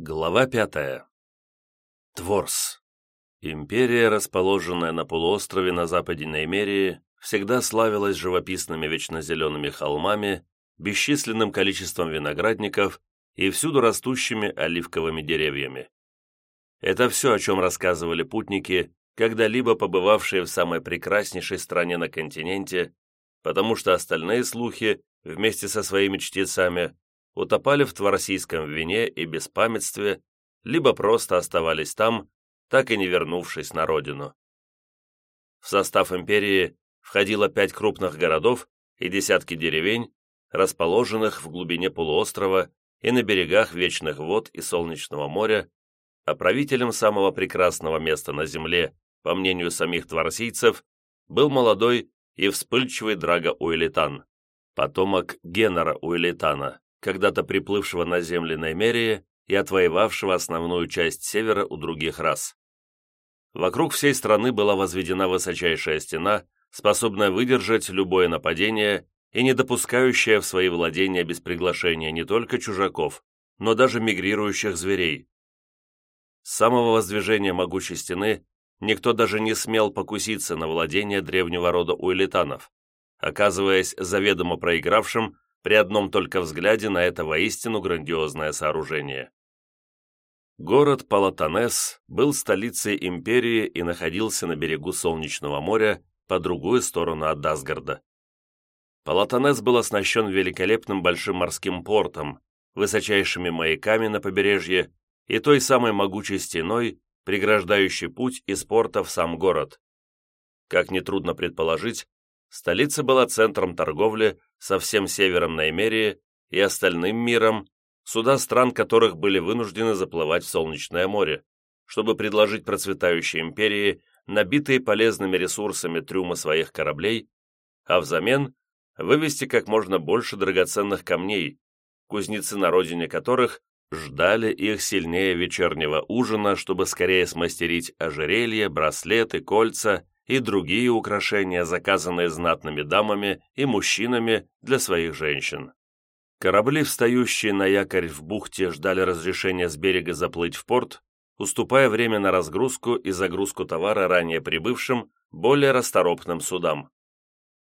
Глава пятая. Творс. Империя, расположенная на полуострове на западе Неймерии, всегда славилась живописными вечнозелеными холмами, бесчисленным количеством виноградников и всюду растущими оливковыми деревьями. Это все, о чем рассказывали путники, когда-либо побывавшие в самой прекраснейшей стране на континенте, потому что остальные слухи, вместе со своими чтецами, утопали в тварсийском вине и беспамятстве, либо просто оставались там, так и не вернувшись на родину. В состав империи входило пять крупных городов и десятки деревень, расположенных в глубине полуострова и на берегах Вечных вод и Солнечного моря, а правителем самого прекрасного места на земле, по мнению самих тварсийцев, был молодой и вспыльчивый Драго Уэлитан, потомок Генера Уэлитана, когда-то приплывшего на земли Наймерии и отвоевавшего основную часть севера у других рас. Вокруг всей страны была возведена высочайшая стена, способная выдержать любое нападение и не допускающая в свои владения без приглашения не только чужаков, но даже мигрирующих зверей. С самого воздвижения могучей стены никто даже не смел покуситься на владение древнего рода уэлитанов, оказываясь заведомо проигравшим при одном только взгляде на это воистину грандиозное сооружение. Город Палатанес был столицей империи и находился на берегу Солнечного моря по другую сторону от Дасгарда. Палатанес был оснащен великолепным большим морским портом, высочайшими маяками на побережье и той самой могучей стеной, преграждающей путь из порта в сам город. Как нетрудно предположить, столица была центром торговли со всем севером Наймерии и остальным миром, суда стран которых были вынуждены заплывать в Солнечное море, чтобы предложить процветающей империи набитые полезными ресурсами трюмы своих кораблей, а взамен вывести как можно больше драгоценных камней, кузнецы на родине которых ждали их сильнее вечернего ужина, чтобы скорее смастерить ожерелья, браслеты, кольца и другие украшения, заказанные знатными дамами и мужчинами для своих женщин. Корабли, встающие на якорь в бухте, ждали разрешения с берега заплыть в порт, уступая время на разгрузку и загрузку товара ранее прибывшим, более расторопным судам.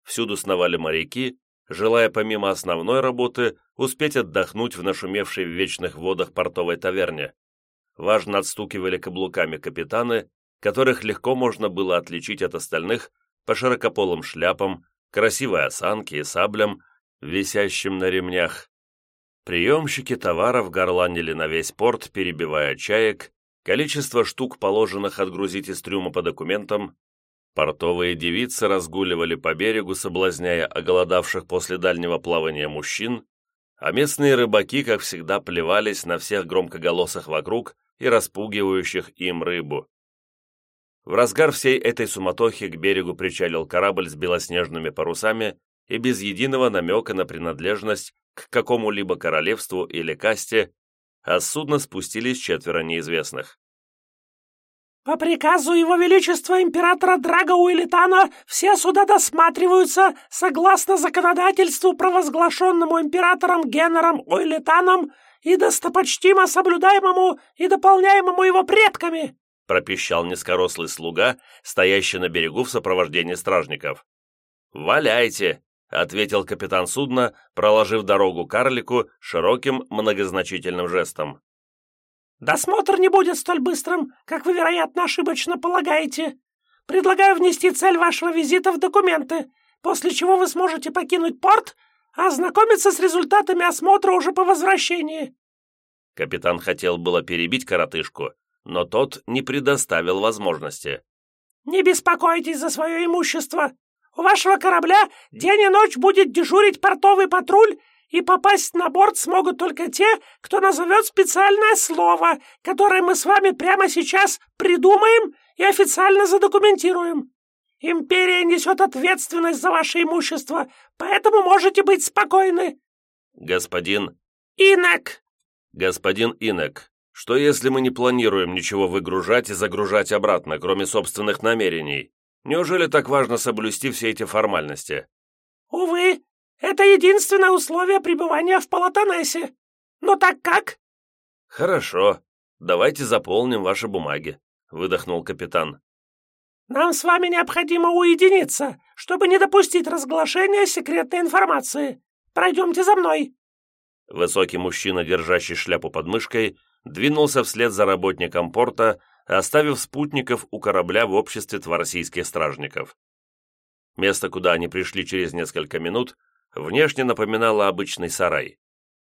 Всюду сновали моряки, желая помимо основной работы успеть отдохнуть в нашумевшей в вечных водах портовой таверне. Важно отстукивали каблуками капитаны, которых легко можно было отличить от остальных по широкополым шляпам, красивой осанке и саблям, висящим на ремнях. Приемщики товаров горланили на весь порт, перебивая чаек, количество штук, положенных отгрузить из трюма по документам, портовые девицы разгуливали по берегу, соблазняя оголодавших после дальнего плавания мужчин, а местные рыбаки, как всегда, плевались на всех громкоголосых вокруг и распугивающих им рыбу. В разгар всей этой суматохи к берегу причалил корабль с белоснежными парусами и без единого намека на принадлежность к какому-либо королевству или касте, а с судна спустились четверо неизвестных. «По приказу Его Величества Императора Драга Уэлитана все суда досматриваются согласно законодательству, провозглашенному Императором Генером Уэлитаном и достопочтимо соблюдаемому и дополняемому его предками», пропищал низкорослый слуга, стоящий на берегу в сопровождении стражников. «Валяйте!» — ответил капитан судна, проложив дорогу карлику широким многозначительным жестом. «Досмотр не будет столь быстрым, как вы, вероятно, ошибочно полагаете. Предлагаю внести цель вашего визита в документы, после чего вы сможете покинуть порт, а ознакомиться с результатами осмотра уже по возвращении». Капитан хотел было перебить коротышку, но тот не предоставил возможности. «Не беспокойтесь за свое имущество. У вашего корабля день и ночь будет дежурить портовый патруль, и попасть на борт смогут только те, кто назовет специальное слово, которое мы с вами прямо сейчас придумаем и официально задокументируем. Империя несет ответственность за ваше имущество, поэтому можете быть спокойны». «Господин...» «Инок!» «Господин Инок, что если мы не планируем ничего выгружать и загружать обратно, кроме собственных намерений? Неужели так важно соблюсти все эти формальности? Увы, это единственное условие пребывания в Палатонесе. Но так как? «Хорошо, давайте заполним ваши бумаги», — выдохнул капитан. «Нам с вами необходимо уединиться, чтобы не допустить разглашения секретной информации. Пройдемте за мной». Высокий мужчина, держащий шляпу под мышкой, двинулся вслед за работником порта, оставив спутников у корабля в обществе тварсийских стражников. Место, куда они пришли через несколько минут, внешне напоминало обычный сарай.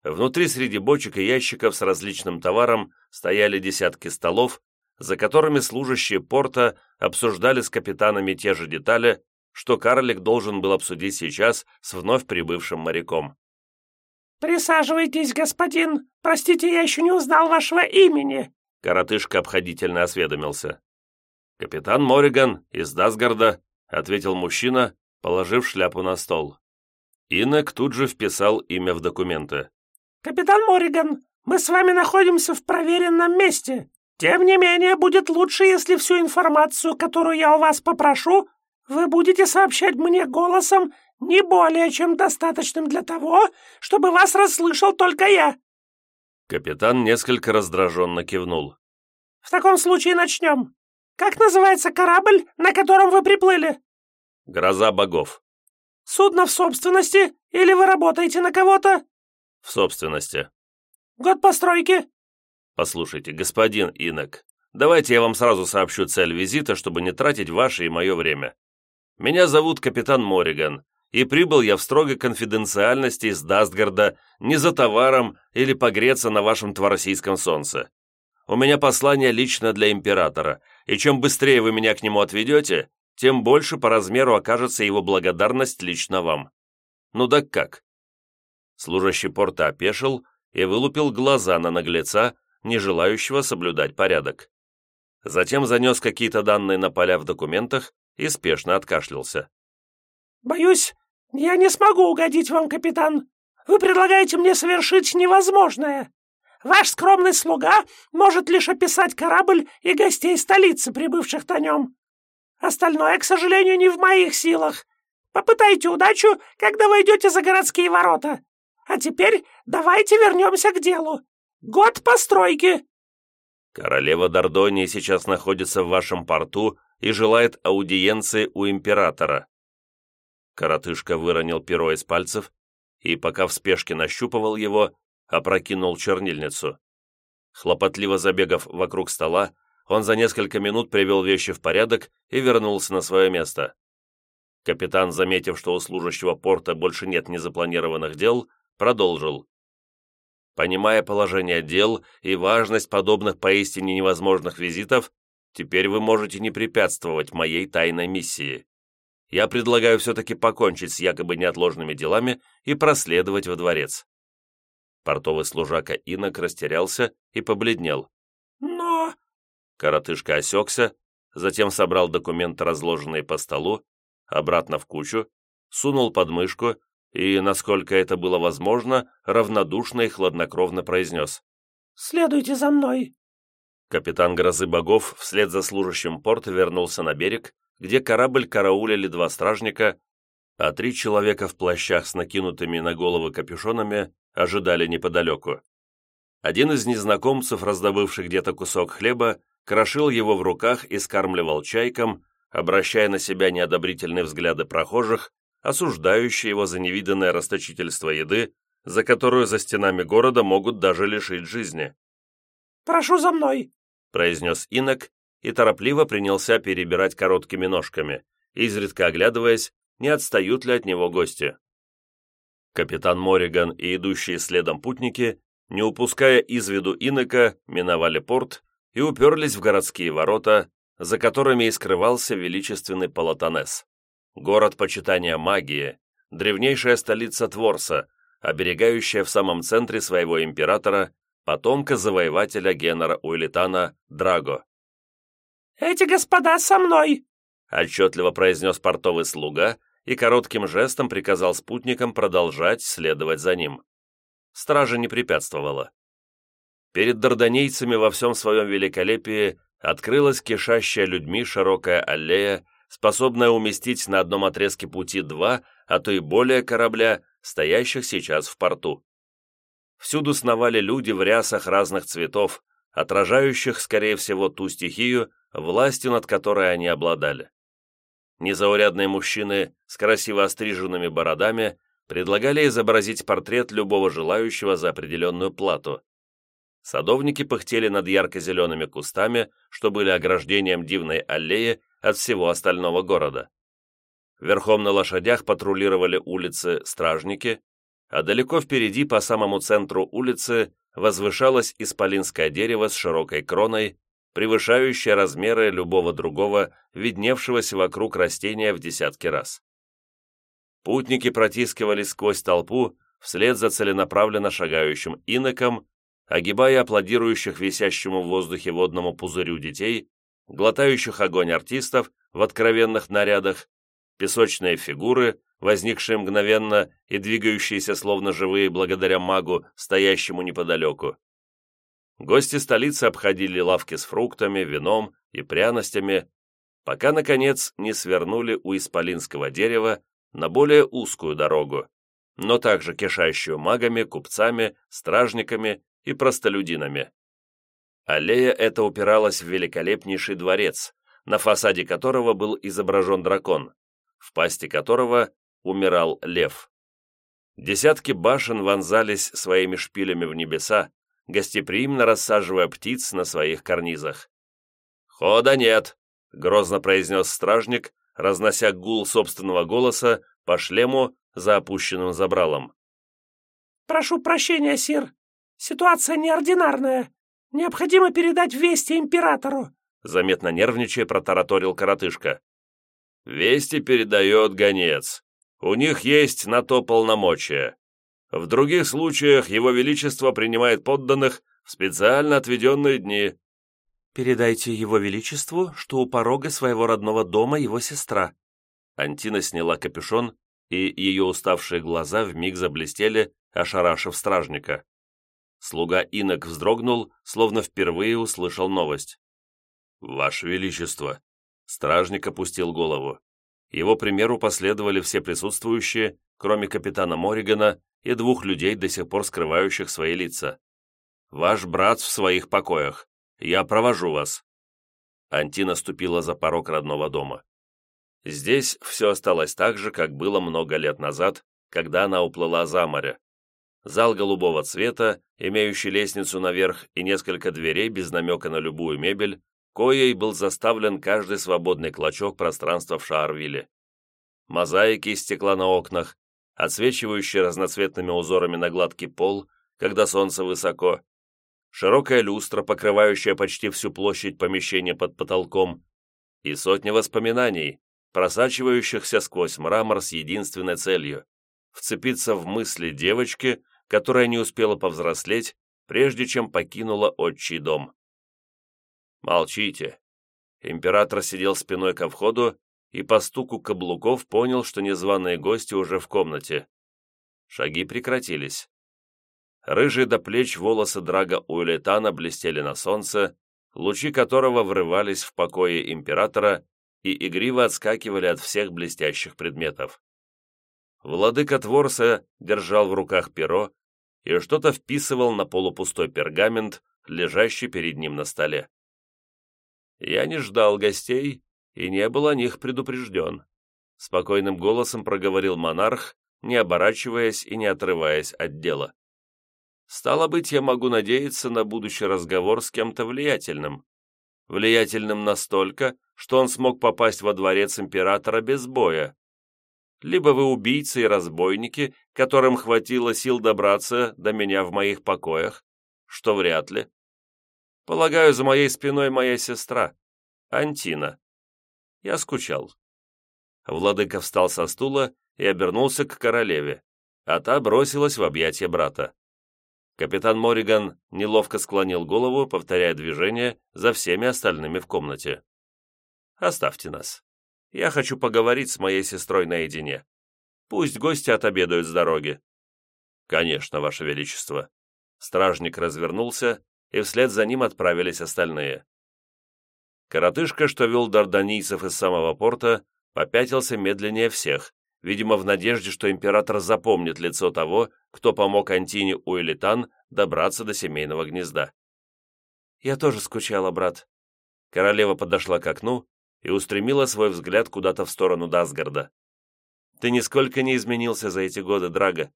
Внутри среди бочек и ящиков с различным товаром стояли десятки столов, за которыми служащие порта обсуждали с капитанами те же детали, что карлик должен был обсудить сейчас с вновь прибывшим моряком. «Присаживайтесь, господин. Простите, я еще не узнал вашего имени», Коротышка обходительно осведомился. «Капитан Мориган из Дасгарда», — ответил мужчина, положив шляпу на стол. Инок тут же вписал имя в документы. «Капитан Мориган, мы с вами находимся в проверенном месте. Тем не менее, будет лучше, если всю информацию, которую я у вас попрошу, вы будете сообщать мне голосом не более чем достаточным для того, чтобы вас расслышал только я». Капитан несколько раздраженно кивнул. «В таком случае начнем. Как называется корабль, на котором вы приплыли?» «Гроза богов». «Судно в собственности или вы работаете на кого-то?» «В собственности». «Год постройки?» «Послушайте, господин Инок, давайте я вам сразу сообщу цель визита, чтобы не тратить ваше и мое время. Меня зовут капитан Мориган, и прибыл я в строгой конфиденциальности из Дастгарда не за товаром или погреться на вашем тваросийском солнце. У меня послание лично для императора, и чем быстрее вы меня к нему отведете, тем больше по размеру окажется его благодарность лично вам. Ну так как?» Служащий порта опешил и вылупил глаза на наглеца, не желающего соблюдать порядок. Затем занес какие-то данные на поля в документах и спешно откашлялся. «Боюсь, я не смогу угодить вам, капитан. Вы предлагаете мне совершить невозможное. Ваш скромный слуга может лишь описать корабль и гостей столицы, прибывших на нем. Остальное, к сожалению, не в моих силах. Попытайте удачу, когда войдете за городские ворота. А теперь давайте вернемся к делу. Год постройки!» «Королева Дордонии сейчас находится в вашем порту и желает аудиенции у императора». Коротышка выронил перо из пальцев и, пока в спешке нащупывал его, опрокинул чернильницу. Хлопотливо забегав вокруг стола, он за несколько минут привел вещи в порядок и вернулся на свое место. Капитан, заметив, что у служащего порта больше нет незапланированных дел, продолжил. Понимая положение дел и важность подобных поистине невозможных визитов, теперь вы можете не препятствовать моей тайной миссии. Я предлагаю все-таки покончить с якобы неотложными делами и проследовать во дворец». Портовый служака инок растерялся и побледнел. «Но...» Коротышка осекся, затем собрал документы, разложенные по столу, обратно в кучу, сунул под мышку и, насколько это было возможно, равнодушно и хладнокровно произнес. «Следуйте за мной!» Капитан Грозы Богов вслед за служащим порта вернулся на берег, где корабль караулили два стражника, а три человека в плащах с накинутыми на головы капюшонами ожидали неподалеку. Один из незнакомцев, раздобывших где-то кусок хлеба, крошил его в руках и скармливал чайкам, обращая на себя неодобрительные взгляды прохожих, осуждающие его за невиданное расточительство еды, за которую за стенами города могут даже лишить жизни. «Прошу за мной», — произнес инок и торопливо принялся перебирать короткими ножками, изредка оглядываясь, не отстают ли от него гости. Капитан Мориган и идущие следом путники, не упуская из виду инока, миновали порт и уперлись в городские ворота, за которыми и скрывался величественный Палатонес. Город почитания магии, древнейшая столица Творса, оберегающая в самом центре своего императора, потомка завоевателя Генера Уэлитана Драго. «Эти господа со мной!» отчетливо произнес портовый слуга и коротким жестом приказал спутникам продолжать следовать за ним. Стража не препятствовала. Перед дарданейцами во всем своем великолепии открылась кишащая людьми широкая аллея, способная уместить на одном отрезке пути два, а то и более корабля, стоящих сейчас в порту. всюду сновали люди в рясах разных цветов, отражающих, скорее всего, ту стихию, властью над которой они обладали. Незаурядные мужчины с красиво остриженными бородами предлагали изобразить портрет любого желающего за определенную плату. Садовники пыхтели над ярко-зелеными кустами, что были ограждением дивной аллеи от всего остального города. Верхом на лошадях патрулировали улицы стражники, а далеко впереди, по самому центру улицы, возвышалось исполинское дерево с широкой кроной, превышающее размеры любого другого, видневшегося вокруг растения в десятки раз. Путники протискивались сквозь толпу вслед за целенаправленно шагающим иноком, огибая аплодирующих висящему в воздухе водному пузырю детей, глотающих огонь артистов в откровенных нарядах, песочные фигуры, возникшие мгновенно и двигающиеся словно живые благодаря магу, стоящему неподалеку. Гости столицы обходили лавки с фруктами, вином и пряностями, пока, наконец, не свернули у исполинского дерева на более узкую дорогу, но также кишащую магами, купцами, стражниками и простолюдинами. Аллея эта упиралась в великолепнейший дворец, на фасаде которого был изображен дракон, в пасти которого умирал лев. Десятки башен вонзались своими шпилями в небеса, гостеприимно рассаживая птиц на своих карнизах. «Хода нет!» — грозно произнес стражник, разнося гул собственного голоса по шлему за опущенным забралом. «Прошу прощения, сир. Ситуация неординарная. Необходимо передать вести императору», заметно нервничая протараторил коротышка. «Вести передает гонец. У них есть на то полномочия. В других случаях Его Величество принимает подданных в специально отведенные дни». «Передайте Его Величеству, что у порога своего родного дома его сестра». Антина сняла капюшон, и ее уставшие глаза вмиг заблестели, ошарашив стражника. Слуга инок вздрогнул, словно впервые услышал новость. «Ваше Величество!» Стражник опустил голову. Его примеру последовали все присутствующие, кроме капитана Моригана и двух людей, до сих пор скрывающих свои лица. «Ваш брат в своих покоях. Я провожу вас». Антина ступила за порог родного дома. Здесь все осталось так же, как было много лет назад, когда она уплыла за море. Зал голубого цвета, имеющий лестницу наверх и несколько дверей без намека на любую мебель, коей был заставлен каждый свободный клочок пространства в Шаарвилле. Мозаики из стекла на окнах, отсвечивающие разноцветными узорами на гладкий пол, когда солнце высоко, широкая люстра, покрывающая почти всю площадь помещения под потолком, и сотни воспоминаний, просачивающихся сквозь мрамор с единственной целью – вцепиться в мысли девочки, которая не успела повзрослеть, прежде чем покинула отчий дом. «Молчите!» Император сидел спиной ко входу и по стуку каблуков понял, что незваные гости уже в комнате. Шаги прекратились. Рыжие до плеч волосы Драга Уэлетана блестели на солнце, лучи которого врывались в покое императора и игриво отскакивали от всех блестящих предметов. Владыка Творса держал в руках перо и что-то вписывал на полупустой пергамент, лежащий перед ним на столе. Я не ждал гостей и не был о них предупрежден. Спокойным голосом проговорил монарх, не оборачиваясь и не отрываясь от дела. Стало быть, я могу надеяться на будущий разговор с кем-то влиятельным. Влиятельным настолько, что он смог попасть во дворец императора без боя, либо вы убийцы и разбойники, которым хватило сил добраться до меня в моих покоях, что вряд ли. Полагаю, за моей спиной моя сестра, Антина. Я скучал. Владыка встал со стула и обернулся к королеве, а та бросилась в объятия брата. Капитан Мориган неловко склонил голову, повторяя движение за всеми остальными в комнате. «Оставьте нас. Я хочу поговорить с моей сестрой наедине. Пусть гости отобедают с дороги». «Конечно, Ваше Величество». Стражник развернулся, и вслед за ним отправились остальные. Коротышка, что вел дарданийцев из самого порта, попятился медленнее всех, видимо, в надежде, что император запомнит лицо того, кто помог Антине Уэлитан добраться до семейного гнезда. «Я тоже скучала, брат». Королева подошла к окну и устремила свой взгляд куда-то в сторону Дасгарда. «Ты нисколько не изменился за эти годы, Драго.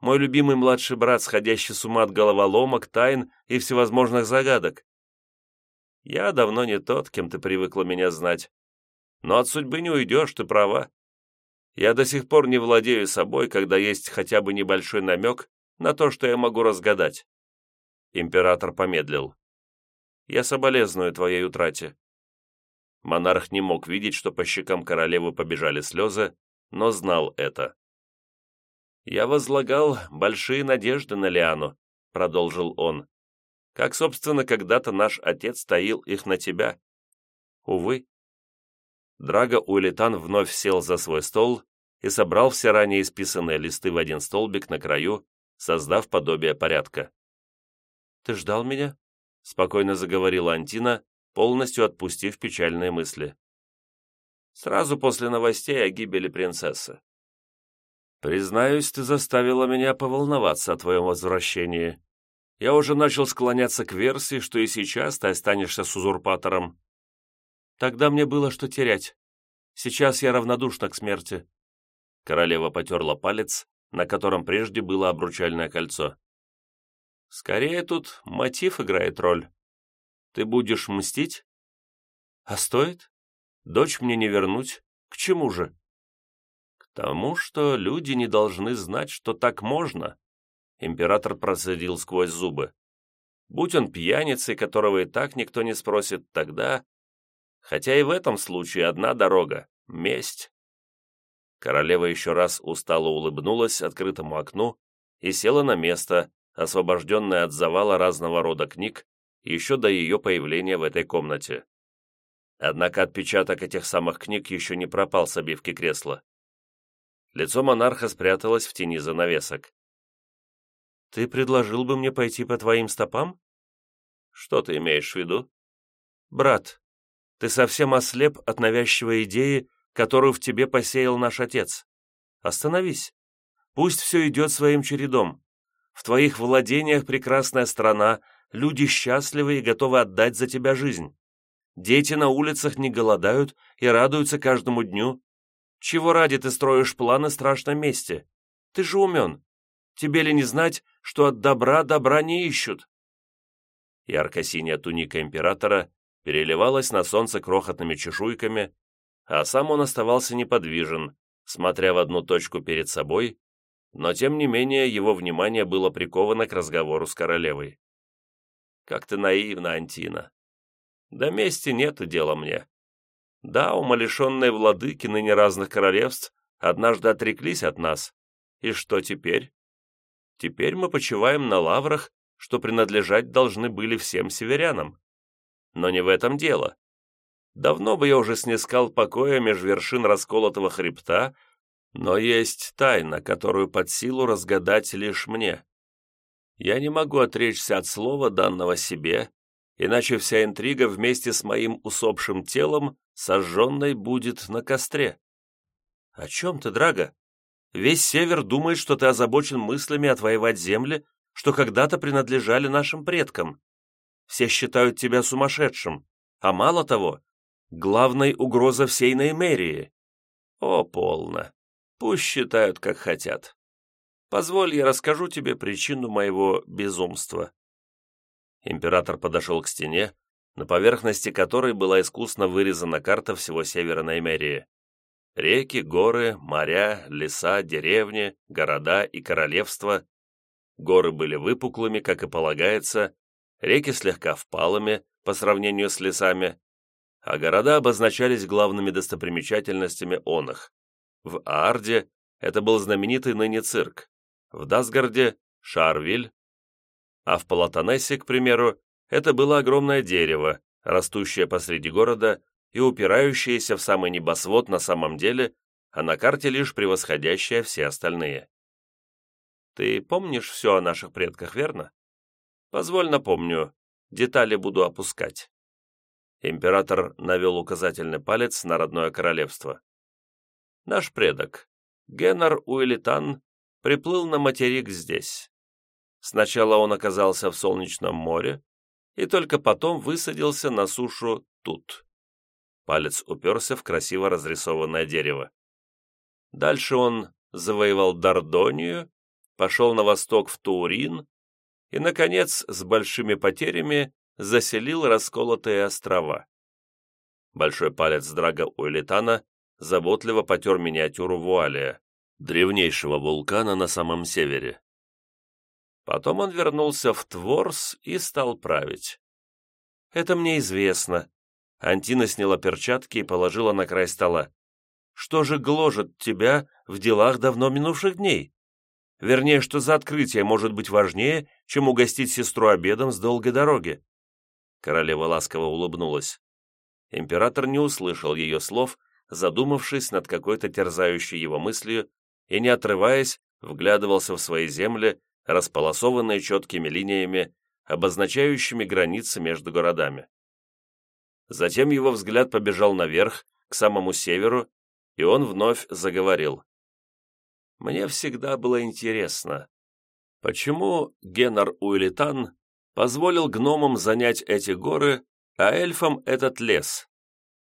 Мой любимый младший брат, сходящий с ума от головоломок, тайн и всевозможных загадок. Я давно не тот, кем ты привыкла меня знать. Но от судьбы не уйдешь, ты права. Я до сих пор не владею собой, когда есть хотя бы небольшой намек на то, что я могу разгадать. Император помедлил. Я соболезную твоей утрате. Монарх не мог видеть, что по щекам королевы побежали слезы, но знал это. «Я возлагал большие надежды на Лиану», — продолжил он. «Как, собственно, когда-то наш отец таил их на тебя. Увы». Драго Уэлитан вновь сел за свой стол и собрал все ранее исписанные листы в один столбик на краю, создав подобие порядка. «Ты ждал меня?» — спокойно заговорила Антина, полностью отпустив печальные мысли. «Сразу после новостей о гибели принцессы. «Признаюсь, ты заставила меня поволноваться о твоем возвращении. Я уже начал склоняться к версии, что и сейчас ты останешься с узурпатором». «Тогда мне было что терять. Сейчас я равнодушна к смерти». Королева потерла палец, на котором прежде было обручальное кольцо. «Скорее тут мотив играет роль. Ты будешь мстить?» «А стоит? Дочь мне не вернуть. К чему же?» «Тому, что люди не должны знать, что так можно», император процедил сквозь зубы. «Будь он пьяницей, которого и так никто не спросит, тогда...» Хотя и в этом случае одна дорога — месть. Королева еще раз устало улыбнулась открытому окну и села на место, освобожденное от завала разного рода книг, еще до ее появления в этой комнате. Однако отпечаток этих самых книг еще не пропал с обивки кресла. Лицо монарха спряталось в тени занавесок. «Ты предложил бы мне пойти по твоим стопам?» «Что ты имеешь в виду?» «Брат, ты совсем ослеп от навязчивой идеи, которую в тебе посеял наш отец. Остановись. Пусть все идет своим чередом. В твоих владениях прекрасная страна, люди счастливы и готовы отдать за тебя жизнь. Дети на улицах не голодают и радуются каждому дню, чего ради ты строишь планы страшном месте? Ты же умен. Тебе ли не знать, что от добра добра не ищут?» Ярко-синяя туника императора переливалась на солнце крохотными чешуйками, а сам он оставался неподвижен, смотря в одну точку перед собой, но тем не менее его внимание было приковано к разговору с королевой. «Как ты наивна, Антина! До мести нету дела мне. Да, умалишенные владыки ныне разных королевств однажды отреклись от нас. И что теперь? Теперь мы почиваем на лаврах, что принадлежать должны были всем северянам. Но не в этом дело. Давно бы я уже снискал покоя меж вершин расколотого хребта, но есть тайна, которую под силу разгадать лишь мне. Я не могу отречься от слова, данного себе, иначе вся интрига вместе с моим усопшим телом сожженной будет на костре. О чем ты, Драго? Весь север думает, что ты озабочен мыслями отвоевать земли, что когда-то принадлежали нашим предкам. Все считают тебя сумасшедшим, а мало того, главной угроза всей Неймерии. О, полно. Пусть считают, как хотят. Позволь, я расскажу тебе причину моего безумства. Император подошел к стене, на поверхности которой была искусно вырезана карта всего севера Наймерии. Реки, горы, моря, леса, деревни, города и королевства. Горы были выпуклыми, как и полагается, реки слегка впалыми по сравнению с лесами, а города обозначались главными достопримечательностями оных. В Аарде это был знаменитый ныне цирк, в Дасгарде – Шарвиль, а в Палатонессе, к примеру, это было огромное дерево, растущее посреди города и упирающееся в самый небосвод на самом деле, а на карте лишь превосходящее все остальные. Ты помнишь все о наших предках, верно? Позволь напомню, детали буду опускать. Император навел указательный палец на родное королевство. Наш предок, Геннер Уэлитан приплыл на материк здесь. Сначала он оказался в Солнечном море, и только потом высадился на сушу тут. Палец уперся в красиво разрисованное дерево. Дальше он завоевал Дордонию, пошел на восток в Турин и, наконец, с большими потерями заселил расколотые острова. Большой палец Драга Уэлитана заботливо потер миниатюру Вуалия, древнейшего вулкана на самом севере. Потом он вернулся в Творс и стал править. «Это мне известно». Антина сняла перчатки и положила на край стола. «Что же гложет тебя в делах давно минувших дней? Вернее, что за открытие может быть важнее, чем угостить сестру обедом с долгой дороги?» Королева ласково улыбнулась. Император не услышал ее слов, задумавшись над какой-то терзающей его мыслью и, не отрываясь, вглядывался в свои земли, располосованные четкими линиями, обозначающими границы между городами. Затем его взгляд побежал наверх, к самому северу, и он вновь заговорил. «Мне всегда было интересно, почему Генар Уэлитан позволил гномам занять эти горы, а эльфам этот лес,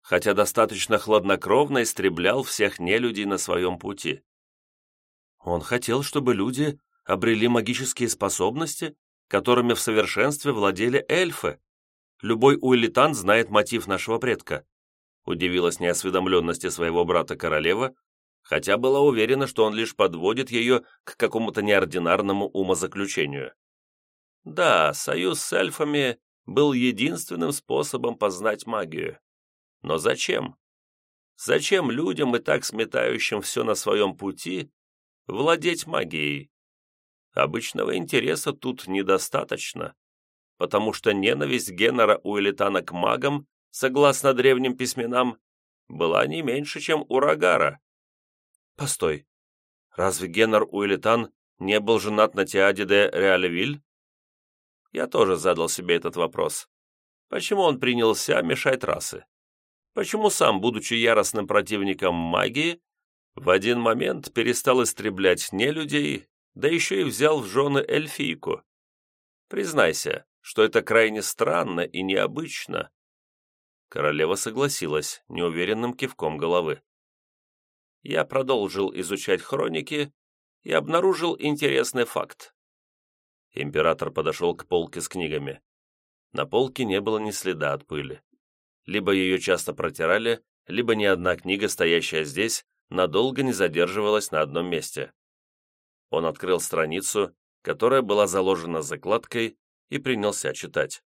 хотя достаточно хладнокровно истреблял всех нелюдей на своем пути. Он хотел, чтобы люди обрели магические способности, которыми в совершенстве владели эльфы. Любой уэлитан знает мотив нашего предка. Удивилась неосведомленности своего брата королева, хотя была уверена, что он лишь подводит ее к какому-то неординарному умозаключению. Да, союз с эльфами был единственным способом познать магию. Но зачем? Зачем людям, и так сметающим все на своем пути, владеть магией? Обычного интереса тут недостаточно, потому что ненависть Геннера Уэлитана к магам, согласно древним письменам, была не меньше, чем у Рагара. Постой, разве Геннер Уэлитан не был женат на Теаде де Реалевиль? Я тоже задал себе этот вопрос. Почему он принялся мешать расы? Почему сам, будучи яростным противником магии, в один момент перестал истреблять не людей, да еще и взял в жены эльфийку? Признайся, что это крайне странно и необычно. Королева согласилась неуверенным кивком головы. Я продолжил изучать хроники и обнаружил интересный факт. Император подошел к полке с книгами. На полке не было ни следа от пыли. Либо ее часто протирали, либо ни одна книга, стоящая здесь, надолго не задерживалась на одном месте. Он открыл страницу, которая была заложена закладкой, и принялся читать.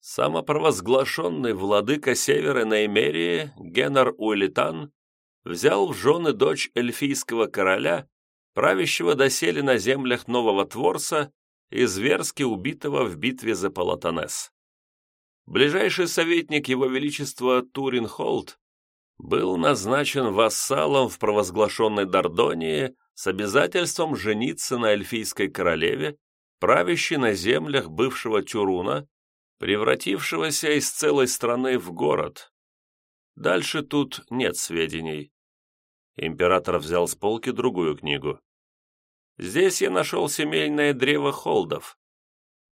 Самопровозглашенный владыка Севера Неймерии Генар Уэлитан взял в жены дочь эльфийского короля, правящего доселе на землях Нового Творса и зверски убитого в битве за Палатонес. Ближайший советник Его Величества Турин Холт был назначен вассалом в провозглашенной Дордонии с обязательством жениться на эльфийской королеве, правящей на землях бывшего Тюруна, превратившегося из целой страны в город. Дальше тут нет сведений. Император взял с полки другую книгу. Здесь я нашел семейное древо Холдов.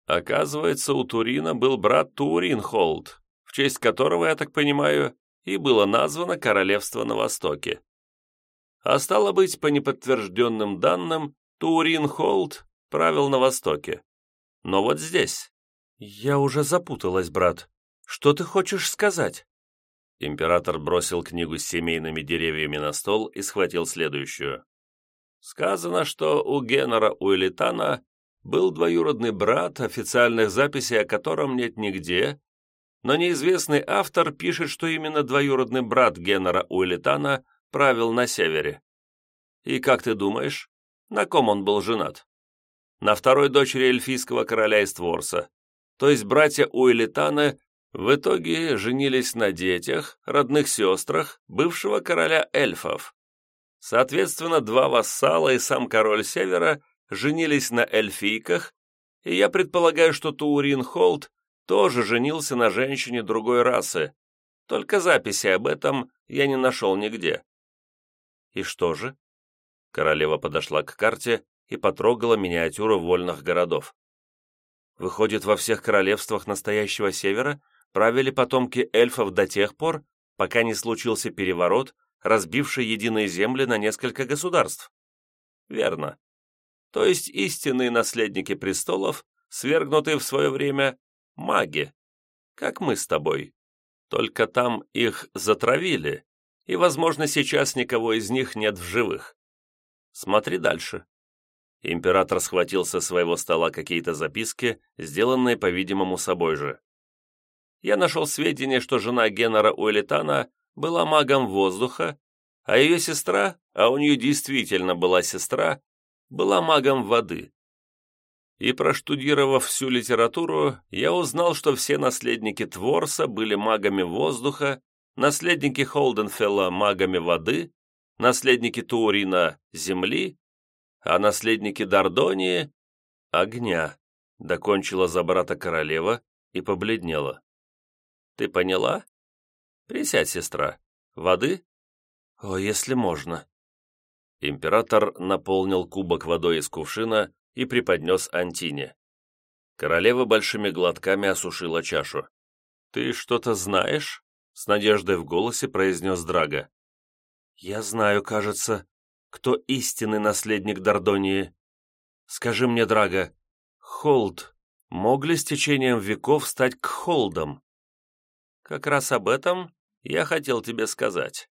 Оказывается, у Турина был брат Турин Холд, в честь которого, я так понимаю, и было названо Королевство на Востоке. А стало быть, по неподтвержденным данным, Турин Холд правил на Востоке. Но вот здесь. Я уже запуталась, брат. Что ты хочешь сказать? Император бросил книгу с семейными деревьями на стол и схватил следующую. Сказано, что у Генера Уэлитана был двоюродный брат, официальных записей о котором нет нигде, но неизвестный автор пишет, что именно двоюродный брат Генера Уэлитана правил на севере. И как ты думаешь, на ком он был женат? На второй дочери эльфийского короля из Творса. То есть братья Уэлитана в итоге женились на детях, родных сестрах бывшего короля эльфов. Соответственно, два вассала и сам король Севера женились на эльфийках, и я предполагаю, что Туурин Холт тоже женился на женщине другой расы, только записи об этом я не нашел нигде. И что же? Королева подошла к карте и потрогала миниатюру вольных городов. Выходит, во всех королевствах настоящего севера правили потомки эльфов до тех пор, пока не случился переворот, разбивший единые земли на несколько государств. Верно. То есть истинные наследники престолов, свергнутые в свое время, маги, как мы с тобой. Только там их затравили, и, возможно, сейчас никого из них нет в живых. Смотри дальше. Император схватил со своего стола какие-то записки, сделанные, по-видимому, собой же. Я нашел сведения, что жена Геннера Уэлитана была магом воздуха, а ее сестра, а у нее действительно была сестра, была магом воды. И проштудировав всю литературу, я узнал, что все наследники Творса были магами воздуха, наследники Холденфелла – магами воды, наследники Туурина – земли, а наследники Дордонии — огня», — докончила за брата королева и побледнела. «Ты поняла? Присядь, сестра. Воды? О, если можно». Император наполнил кубок водой из кувшина и преподнес Антине. Королева большими глотками осушила чашу. «Ты что-то знаешь?» — с надеждой в голосе произнес Драга. «Я знаю, кажется, кто истинный наследник Дордонии. Скажи мне, Драга, Холд мог ли с течением веков стать Кхолдом? Как раз об этом я хотел тебе сказать.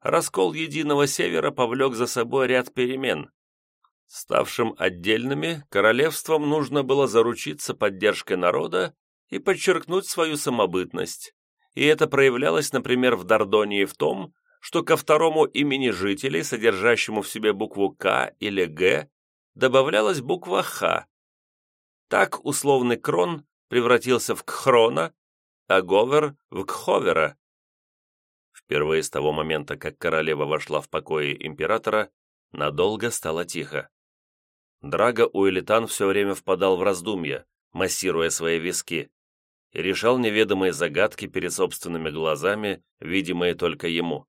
Раскол Единого Севера повлек за собой ряд перемен. Ставшим отдельными, королевствам нужно было заручиться поддержкой народа и подчеркнуть свою самобытность. И это проявлялось, например, в Дордонии в том, что ко второму имени жителей, содержащему в себе букву «К» или «Г», добавлялась буква «Х». Так условный крон превратился в кхрона, а говер — в кховера. Впервые с того момента, как королева вошла в покои императора, надолго стало тихо. Драго Уэлитан все время впадал в раздумья, массируя свои виски, и решал неведомые загадки перед собственными глазами, видимые только ему.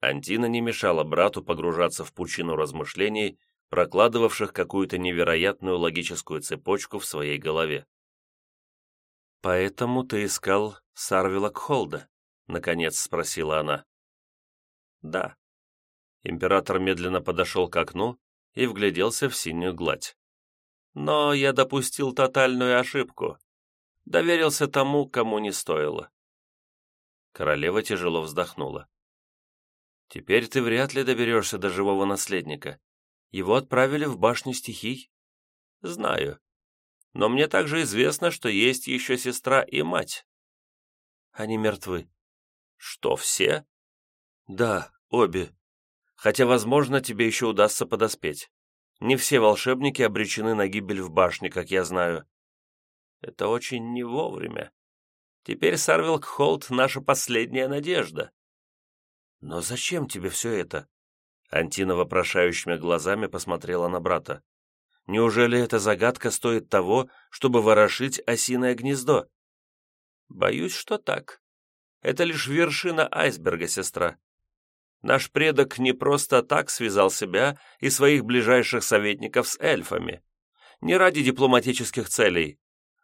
Антина не мешала брату погружаться в пучину размышлений, прокладывавших какую-то невероятную логическую цепочку в своей голове. «Поэтому ты искал Сарвила Кхолда?» — наконец спросила она. «Да». Император медленно подошел к окну и вгляделся в синюю гладь. «Но я допустил тотальную ошибку. Доверился тому, кому не стоило». Королева тяжело вздохнула. Теперь ты вряд ли доберешься до живого наследника. Его отправили в башню стихий. Знаю. Но мне также известно, что есть еще сестра и мать. Они мертвы. Что, все? Да, обе. Хотя, возможно, тебе еще удастся подоспеть. Не все волшебники обречены на гибель в башне, как я знаю. Это очень не вовремя. Теперь Сарвилк Холт — наша последняя надежда. «Но зачем тебе все это?» Антина вопрошающими глазами посмотрела на брата. «Неужели эта загадка стоит того, чтобы ворошить осиное гнездо?» «Боюсь, что так. Это лишь вершина айсберга, сестра. Наш предок не просто так связал себя и своих ближайших советников с эльфами. Не ради дипломатических целей.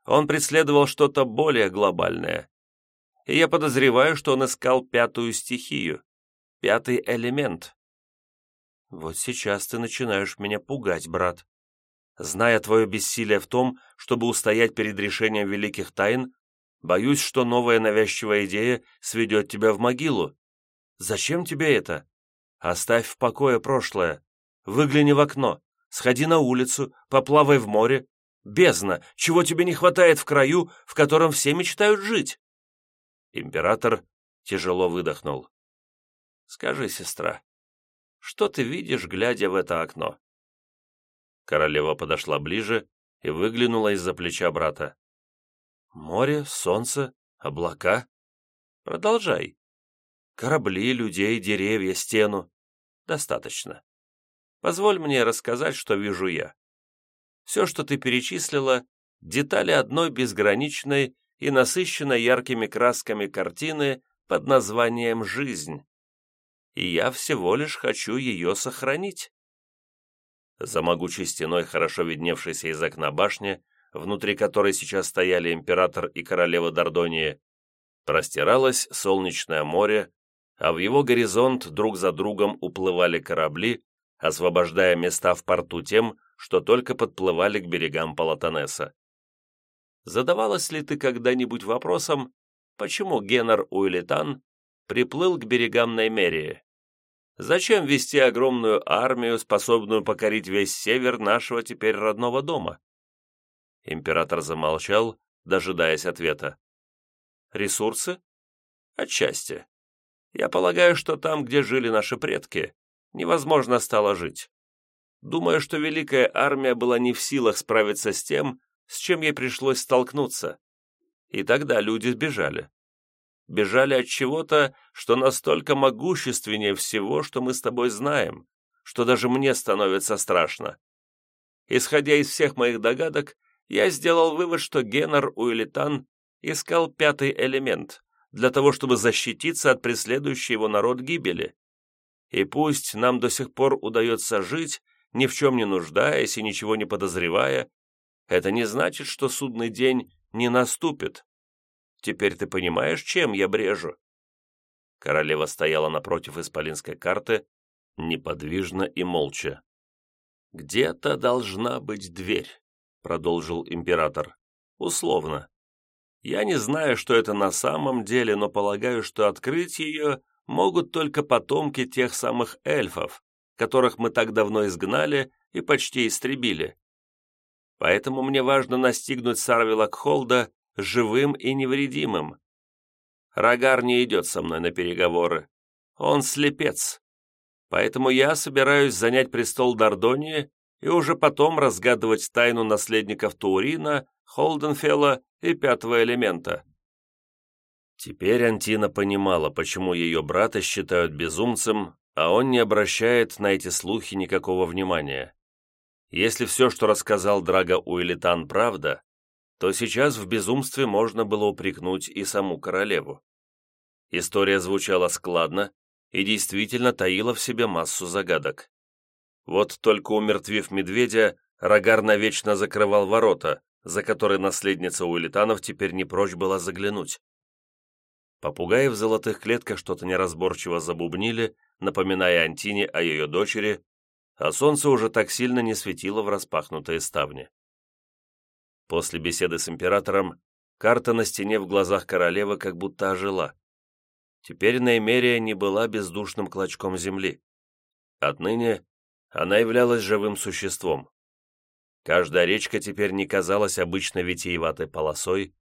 Он преследовал что-то более глобальное. И я подозреваю, что он искал пятую стихию пятый элемент. Вот сейчас ты начинаешь меня пугать, брат. Зная твое бессилие в том, чтобы устоять перед решением великих тайн, боюсь, что новая навязчивая идея сведет тебя в могилу. Зачем тебе это? Оставь в покое прошлое. Выгляни в окно, сходи на улицу, поплавай в море. Бездна, чего тебе не хватает в краю, в котором все мечтают жить?» Император тяжело выдохнул. Скажи, сестра, что ты видишь, глядя в это окно?» Королева подошла ближе и выглянула из-за плеча брата. «Море, солнце, облака. Продолжай. Корабли, людей, деревья, стену. Достаточно. Позволь мне рассказать, что вижу я. Все, что ты перечислила, детали одной безграничной и насыщенной яркими красками картины под названием «Жизнь» и я всего лишь хочу ее сохранить. За могучей стеной, хорошо видневшейся из окна башни, внутри которой сейчас стояли император и королева Дордонии, простиралось солнечное море, а в его горизонт друг за другом уплывали корабли, освобождая места в порту тем, что только подплывали к берегам Палатонеса. Задавалась ли ты когда-нибудь вопросом, почему Генер Уэлитан приплыл к берегам Неймерии? Зачем вести огромную армию, способную покорить весь север нашего теперь родного дома? Император замолчал, дожидаясь ответа. Ресурсы? Отчасти. Я полагаю, что там, где жили наши предки, невозможно стало жить. Думаю, что Великая Армия была не в силах справиться с тем, с чем ей пришлось столкнуться. И тогда люди сбежали. Бежали от чего-то, что настолько могущественнее всего, что мы с тобой знаем, что даже мне становится страшно. Исходя из всех моих догадок, я сделал вывод, что Генер Уэлитан искал пятый элемент, для того, чтобы защититься от преследующей его народ гибели. И пусть нам до сих пор удается жить, ни в чем не нуждаясь и ничего не подозревая, это не значит, что судный день не наступит. Теперь ты понимаешь, чем я брежу?» Королева стояла напротив исполинской карты, неподвижно и молча. «Где-то должна быть дверь», — продолжил император. «Условно. Я не знаю, что это на самом деле, но полагаю, что открыть ее могут только потомки тех самых эльфов, которых мы так давно изгнали и почти истребили. Поэтому мне важно настигнуть Сарвила Кхолда живым и невредимым. Рагар не идет со мной на переговоры. Он слепец. Поэтому я собираюсь занять престол Дордонии и уже потом разгадывать тайну наследников Таурина, Холденфелла и пятого элемента. Теперь Антина понимала, почему ее брата считают безумцем, а он не обращает на эти слухи никакого внимания. Если все, что рассказал Драго Уэлитан, правда, то сейчас в безумстве можно было упрекнуть и саму королеву. История звучала складно и действительно таила в себе массу загадок. Вот только умертвив медведя, Рогар навечно закрывал ворота, за который наследница Уэлитанов теперь не прочь была заглянуть. Попугаи в золотых клетках что-то неразборчиво забубнили, напоминая Антине о ее дочери, а солнце уже так сильно не светило в распахнутые ставни. После беседы с императором карта на стене в глазах королевы как будто ожила. Теперь Неймерия не была бездушным клочком земли. Отныне она являлась живым существом. Каждая речка теперь не казалась обычной витиеватой полосой,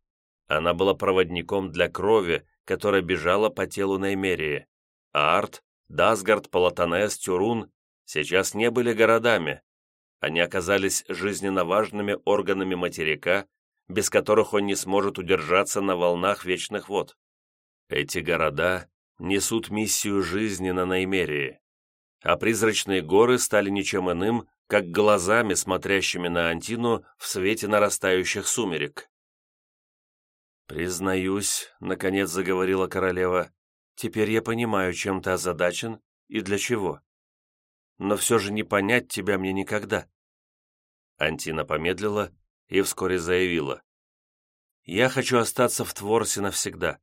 она была проводником для крови, которая бежала по телу Неймерии, а Арт, Дасгард, Палатанес, Тюрун сейчас не были городами, они оказались жизненно важными органами материка, без которых он не сможет удержаться на волнах вечных вод. Эти города несут миссию жизни на Неймерии, а призрачные горы стали ничем иным, как глазами, смотрящими на Антину в свете нарастающих сумерек. «Признаюсь», — наконец заговорила королева, — «теперь я понимаю, чем ты озадачен и для чего. Но все же не понять тебя мне никогда». Антина помедлила и вскоре заявила. «Я хочу остаться в Творсе навсегда.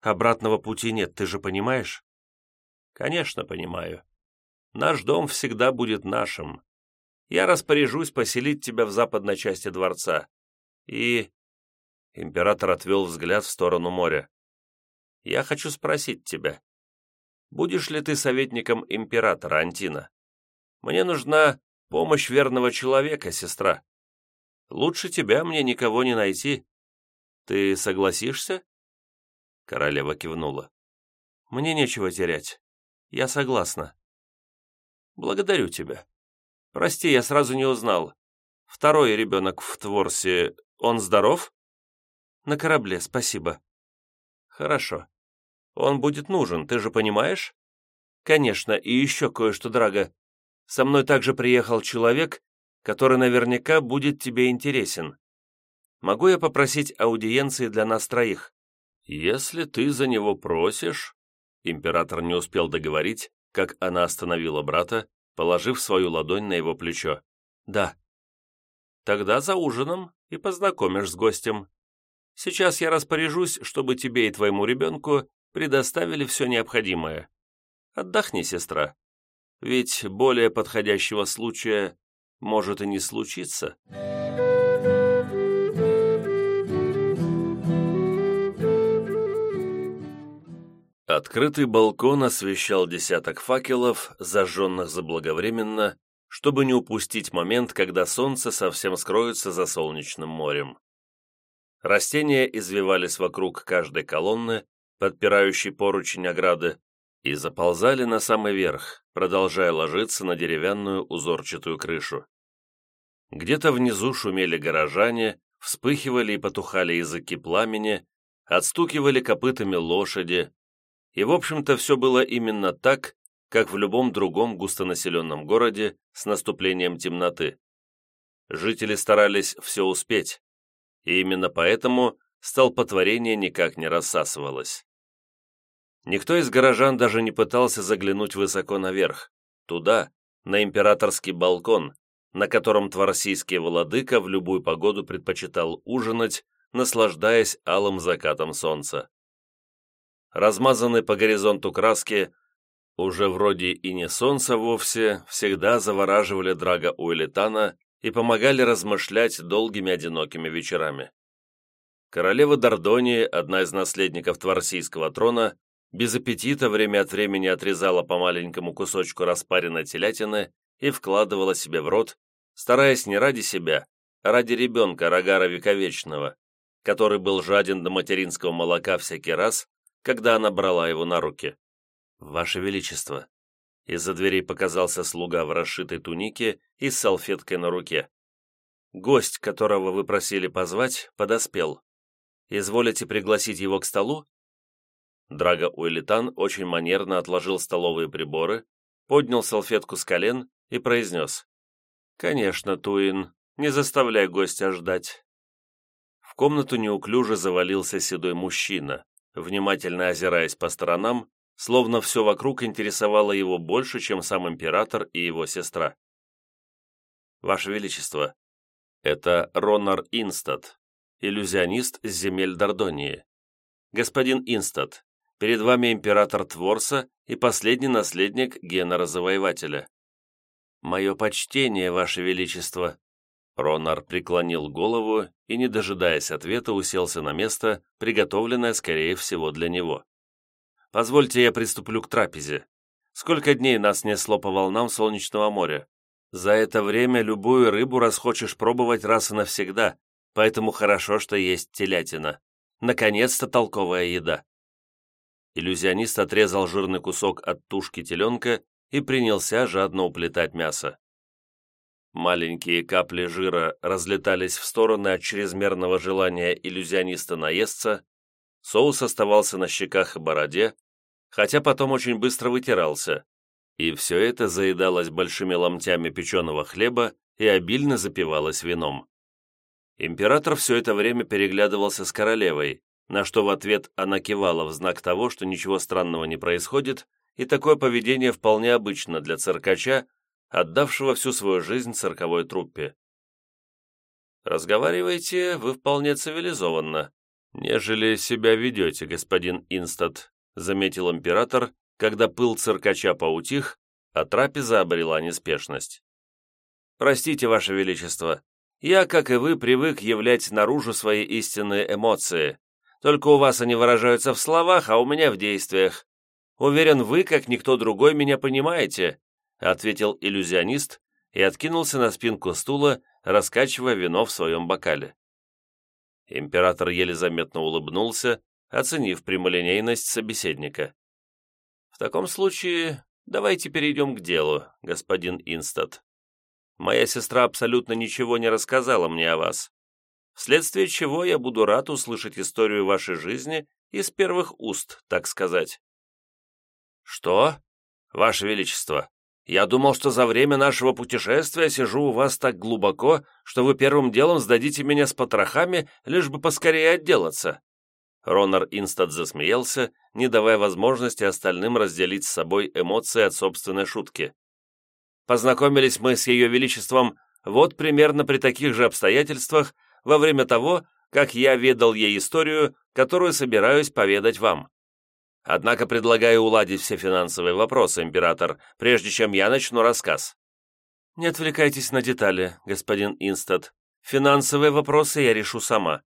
Обратного пути нет, ты же понимаешь?» «Конечно, понимаю. Наш дом всегда будет нашим, я распоряжусь поселить тебя в западной части дворца. И...» Император отвел взгляд в сторону моря. «Я хочу спросить тебя, будешь ли ты советником императора, Антина? Мне нужна помощь верного человека, сестра. Лучше тебя мне никого не найти. Ты согласишься?» Королева кивнула. «Мне нечего терять. Я согласна». «Благодарю тебя. Прости, я сразу не узнал. Второй ребенок в Творсе, он здоров? На корабле, спасибо. Хорошо. Он будет нужен, ты же понимаешь? Конечно, и еще кое-что, Драго. Со мной также приехал человек, который наверняка будет тебе интересен. Могу я попросить аудиенции для нас троих? Если ты за него просишь... Император не успел договорить, как она остановила брата, положив свою ладонь на его плечо. «Да». «Тогда за ужином и познакомишь с гостем. Сейчас я распоряжусь, чтобы тебе и твоему ребенку предоставили все необходимое. Отдохни, сестра. Ведь более подходящего случая может и не случиться». Открытый балкон освещал десяток факелов, зажженных заблаговременно, чтобы не упустить момент, когда солнце совсем скроется за солнечным морем. Растения извивались вокруг каждой колонны, подпирающей поручень ограды, и заползали на самый верх, продолжая ложиться на деревянную узорчатую крышу. Где-то внизу шумели горожане, вспыхивали и потухали языки пламени, отстукивали копытами лошади, и, в общем-то, все было именно так, как в любом другом густонаселенном городе с наступлением темноты. Жители старались все успеть, и именно поэтому столпотворение никак не рассасывалось. Никто из горожан даже не пытался заглянуть высоко наверх, туда, на императорский балкон, на котором тварсийский владыка в любую погоду предпочитал ужинать, наслаждаясь алым закатом солнца размазанные по горизонту краски, уже вроде и не солнца вовсе, всегда завораживали Драга Уэлитана и помогали размышлять долгими одинокими вечерами. Королева Дордонии, одна из наследников Тварсийского трона, без аппетита время от времени отрезала по маленькому кусочку распаренной телятины и вкладывала себе в рот, стараясь не ради себя, а ради ребенка Рогара Вековечного, который был жаден до материнского молока всякий раз, когда она брала его на руки. «Ваше Величество!» Из-за дверей показался слуга в расшитой тунике и с салфеткой на руке. «Гость, которого вы просили позвать, подоспел. Изволите пригласить его к столу?» Драго Уэлитан очень манерно отложил столовые приборы, поднял салфетку с колен и произнес. «Конечно, Туин, не заставляй гостя ждать». В комнату неуклюже завалился седой мужчина, внимательно озираясь по сторонам, словно все вокруг интересовало его больше, чем сам император и его сестра. «Ваше Величество, это Ронар Инстад, иллюзионист с земель Дордонии. Господин Инстад, перед вами император Творса и последний наследник Генера-завоевателя. Мое почтение, Ваше Величество!» Ронар преклонил голову и, не дожидаясь ответа, уселся на место, приготовленное, скорее всего, для него. «Позвольте, я приступлю к трапезе. Сколько дней нас несло по волнам Солнечного моря? За это время любую рыбу расхочешь пробовать раз и навсегда, поэтому хорошо, что есть телятина. Наконец-то толковая еда». Иллюзионист отрезал жирный кусок от тушки теленка и принялся жадно уплетать мясо. Маленькие капли жира разлетались в стороны от чрезмерного желания иллюзиониста наесться, соус оставался на щеках и бороде, хотя потом очень быстро вытирался, и все это заедалось большими ломтями печеного хлеба и обильно запивалось вином. Император все это время переглядывался с королевой, на что в ответ она кивала в знак того, что ничего странного не происходит, и такое поведение вполне обычно для циркача, отдавшего всю свою жизнь цирковой труппе. «Разговариваете вы вполне цивилизованно, нежели себя ведете, господин Инстад», заметил император, когда пыл циркача поутих, а трапеза обрела неспешность. «Простите, Ваше Величество, я, как и вы, привык являть наружу свои истинные эмоции, только у вас они выражаются в словах, а у меня в действиях. Уверен, вы, как никто другой, меня понимаете, ответил иллюзионист и откинулся на спинку стула, раскачивая вино в своем бокале. Император еле заметно улыбнулся, оценив прямолинейность собеседника. «В таком случае давайте перейдем к делу, господин Инстад. Моя сестра абсолютно ничего не рассказала мне о вас, вследствие чего я буду рад услышать историю вашей жизни из первых уст, так сказать». «Что? Ваше Величество, я думал, что за время нашего путешествия сижу у вас так глубоко, что вы первым делом сдадите меня с потрохами, лишь бы поскорее отделаться». Ронар Инстад засмеялся, не давая возможности остальным разделить с собой эмоции от собственной шутки. Познакомились мы с Ее Величеством вот примерно при таких же обстоятельствах во время того, как я ведал ей историю, которую собираюсь поведать вам. Однако предлагаю уладить все финансовые вопросы, император, прежде чем я начну рассказ. Не отвлекайтесь на детали, господин Инстад. Финансовые вопросы я решу сама.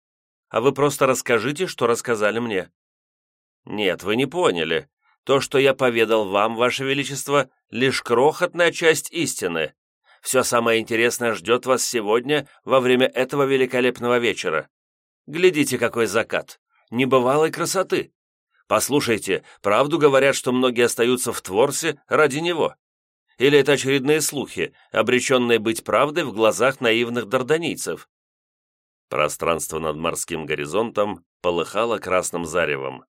А вы просто расскажите, что рассказали мне. Нет, вы не поняли. То, что я поведал вам, ваше величество, лишь крохотная часть истины. Все самое интересное ждет вас сегодня во время этого великолепного вечера. Глядите, какой закат! Небывалой красоты! Послушайте, правду говорят, что многие остаются в Творсе ради него. Или это очередные слухи, обреченные быть правдой в глазах наивных дарданийцев? Пространство над морским горизонтом полыхало красным заревом.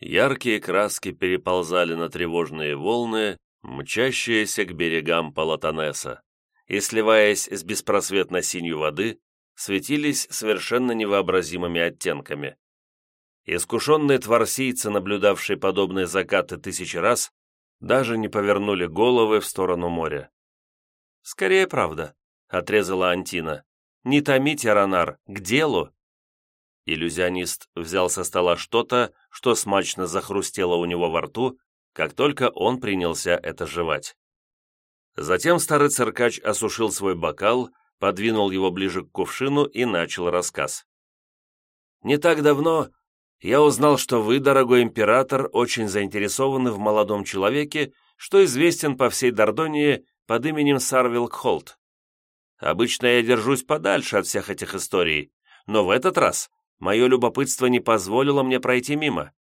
Яркие краски переползали на тревожные волны, мчащиеся к берегам Палатонеса, и, сливаясь с беспросветно синей воды, светились совершенно невообразимыми оттенками. Искушенные творсийцы, наблюдавшие подобные закаты тысячи раз, даже не повернули головы в сторону моря. «Скорее правда», — отрезала Антина. «Не томите, Ронар, к делу!» Иллюзионист взял со стола что-то, что смачно захрустело у него во рту, как только он принялся это жевать. Затем старый циркач осушил свой бокал подвинул его ближе к кувшину и начал рассказ. «Не так давно я узнал, что вы, дорогой император, очень заинтересованы в молодом человеке, что известен по всей Дордонии под именем Сарвилк Холт. Обычно я держусь подальше от всех этих историй, но в этот раз мое любопытство не позволило мне пройти мимо.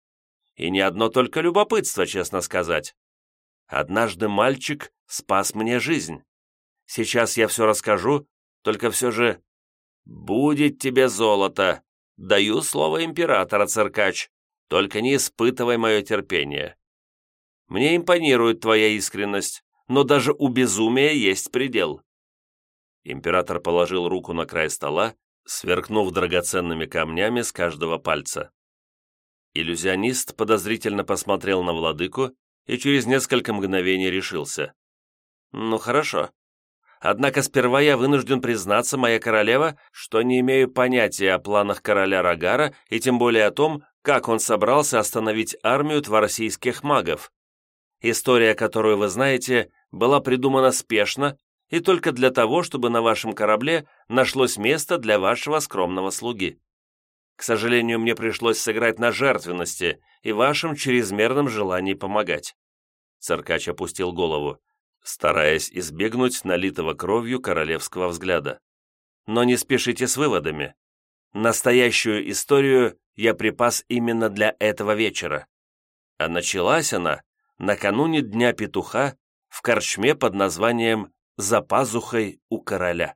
И не одно только любопытство, честно сказать. Однажды мальчик спас мне жизнь. Сейчас я все расскажу, только все же... Будет тебе золото. Даю слово императора, циркач. Только не испытывай мое терпение. Мне импонирует твоя искренность, но даже у безумия есть предел». Император положил руку на край стола, сверкнув драгоценными камнями с каждого пальца. Иллюзионист подозрительно посмотрел на владыку и через несколько мгновений решился. «Ну хорошо. Однако сперва я вынужден признаться, моя королева, что не имею понятия о планах короля Рагара и тем более о том, как он собрался остановить армию тварсийских магов. История, которую вы знаете, была придумана спешно и только для того, чтобы на вашем корабле нашлось место для вашего скромного слуги. К сожалению, мне пришлось сыграть на жертвенности и вашем чрезмерном желании помогать». Циркач опустил голову стараясь избегнуть налитого кровью королевского взгляда. Но не спешите с выводами. Настоящую историю я припас именно для этого вечера. А началась она накануне Дня Петуха в корчме под названием «За пазухой у короля».